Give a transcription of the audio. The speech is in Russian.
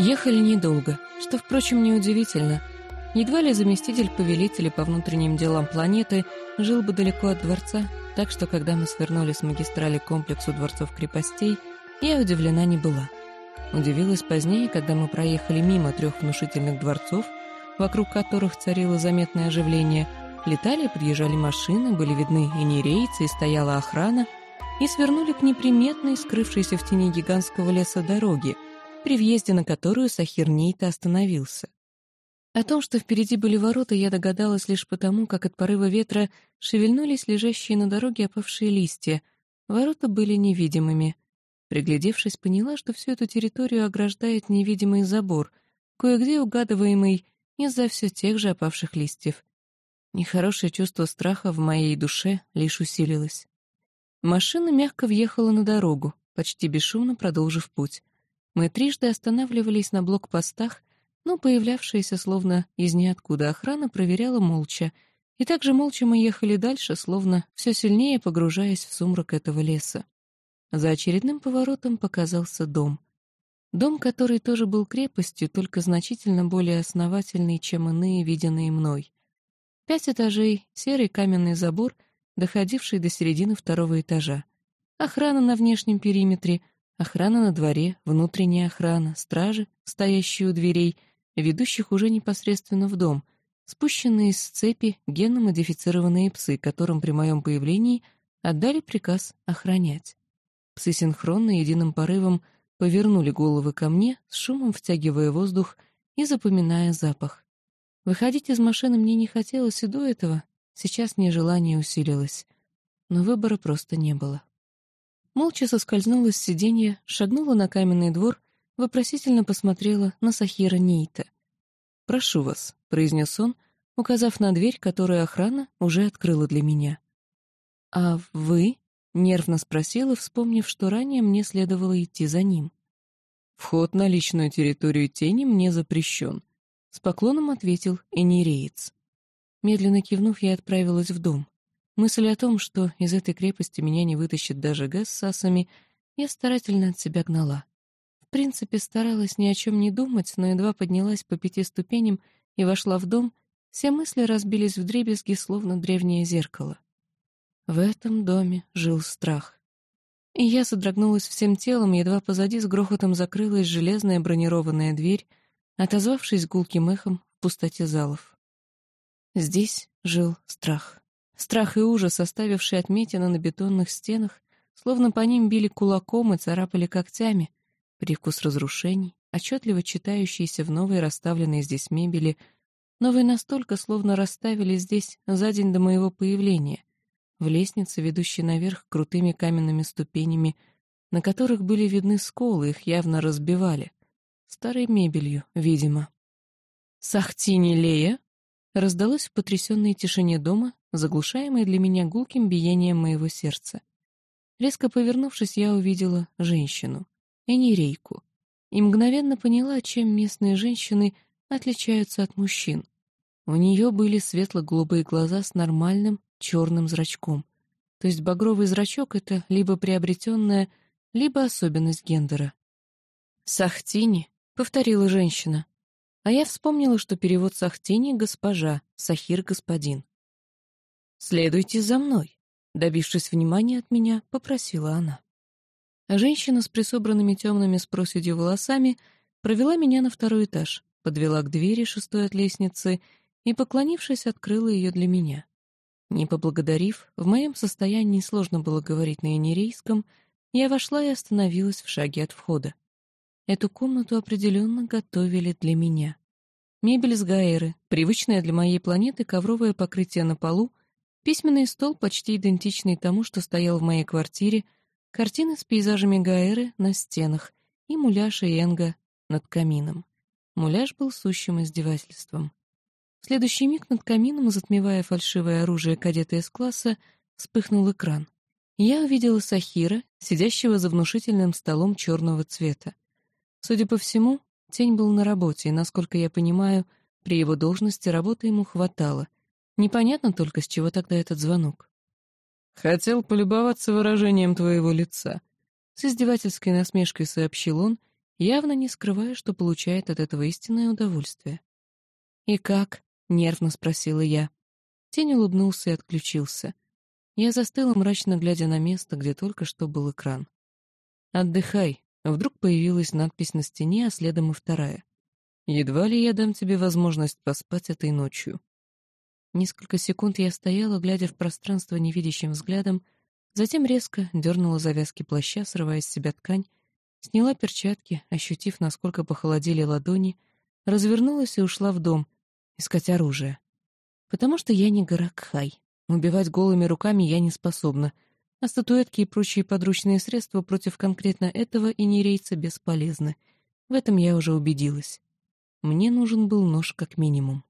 Ехали недолго, что, впрочем, неудивительно. Едва ли заместитель повелителя по внутренним делам планеты жил бы далеко от дворца, так что, когда мы свернули с магистрали комплексу дворцов-крепостей, я удивлена не была. Удивилась позднее, когда мы проехали мимо трех внушительных дворцов, вокруг которых царило заметное оживление, летали и подъезжали машины, были видны и нерейцы, и стояла охрана, и свернули к неприметной, скрывшейся в тени гигантского леса дороге, при въезде на которую Сахир Нейта остановился. О том, что впереди были ворота, я догадалась лишь потому, как от порыва ветра шевельнулись лежащие на дороге опавшие листья. Ворота были невидимыми. Приглядевшись, поняла, что всю эту территорию ограждает невидимый забор, кое-где угадываемый из-за все тех же опавших листьев. Нехорошее чувство страха в моей душе лишь усилилось. Машина мягко въехала на дорогу, почти бесшумно продолжив путь. Мы трижды останавливались на блокпостах, но появлявшаяся словно из ниоткуда охрана проверяла молча, и также молча мы ехали дальше, словно все сильнее погружаясь в сумрак этого леса. За очередным поворотом показался дом. Дом, который тоже был крепостью, только значительно более основательный, чем иные, виденные мной. Пять этажей, серый каменный забор, доходивший до середины второго этажа. Охрана на внешнем периметре, охрана на дворе, внутренняя охрана, стражи, стоящие у дверей, ведущих уже непосредственно в дом, спущенные с цепи генно-модифицированные псы, которым при моем появлении отдали приказ охранять. Псы синхронно единым порывом повернули головы ко мне, с шумом втягивая воздух и запоминая запах. Выходить из машины мне не хотелось и до этого, сейчас нежелание усилилось. Но выбора просто не было. Молча соскользнула с сиденья, шагнула на каменный двор, вопросительно посмотрела на Сахира Нейта. «Прошу вас», — произнес он, указав на дверь, которую охрана уже открыла для меня. «А вы?» Нервно спросила, вспомнив, что ранее мне следовало идти за ним. «Вход на личную территорию тени мне запрещен», — с поклоном ответил Энереец. Медленно кивнув, я отправилась в дом. Мысль о том, что из этой крепости меня не вытащит даже газ с асами, я старательно от себя гнала. В принципе, старалась ни о чем не думать, но едва поднялась по пяти ступеням и вошла в дом, все мысли разбились в дребезги, словно древнее зеркало. В этом доме жил страх. И я содрогнулась всем телом, едва позади с грохотом закрылась железная бронированная дверь, отозвавшись гулким эхом в пустоте залов. Здесь жил страх. Страх и ужас, оставившие отметины на бетонных стенах, словно по ним били кулаком и царапали когтями, привкус разрушений, отчетливо читающийся в новой расставленной здесь мебели, новые настолько, словно расставили здесь за день до моего появления, в лестнице, ведущей наверх крутыми каменными ступенями, на которых были видны сколы, их явно разбивали. Старой мебелью, видимо. «Сахтини Лея!» раздалось в потрясенной тишине дома, заглушаемой для меня гулким биением моего сердца. Резко повернувшись, я увидела женщину, Энирейку, и мгновенно поняла, чем местные женщины отличаются от мужчин. У нее были светло-голубые глаза с нормальным, черным зрачком. То есть багровый зрачок — это либо приобретенная, либо особенность гендера. «Сахтини», — повторила женщина. А я вспомнила, что перевод Сахтини — госпожа, Сахир — господин. «Следуйте за мной», — добившись внимания от меня, попросила она. Женщина с присобранными темными с проседью волосами провела меня на второй этаж, подвела к двери шестой от лестницы и, поклонившись, открыла ее для меня. Не поблагодарив, в моем состоянии сложно было говорить на инерейском, я вошла и остановилась в шаге от входа. Эту комнату определенно готовили для меня. Мебель с Гаэры, привычное для моей планеты ковровое покрытие на полу, письменный стол, почти идентичный тому, что стоял в моей квартире, картины с пейзажами Гаэры на стенах и муляж Энга над камином. Муляж был сущим издевательством. В следующий миг над камином, затмевая фальшивое оружие кадета из класса, вспыхнул экран. Я увидела Сахира, сидящего за внушительным столом черного цвета. Судя по всему, тень был на работе, и, насколько я понимаю, при его должности работы ему хватало. Непонятно только, с чего тогда этот звонок. «Хотел полюбоваться выражением твоего лица», — с издевательской насмешкой сообщил он, явно не скрывая, что получает от этого истинное удовольствие. «И как?» — нервно спросила я. Тень улыбнулся и отключился. Я застыла, мрачно глядя на место, где только что был экран. «Отдыхай», Вдруг появилась надпись на стене, а следом и вторая. «Едва ли я дам тебе возможность поспать этой ночью». Несколько секунд я стояла, глядя в пространство невидящим взглядом, затем резко дернула завязки плаща, срывая с себя ткань, сняла перчатки, ощутив, насколько похолодели ладони, развернулась и ушла в дом, искать оружие. Потому что я не Гаракхай. Убивать голыми руками я не способна — а статуэтки и прочие подручные средства против конкретно этого и нерейца бесполезны. В этом я уже убедилась. Мне нужен был нож как минимум.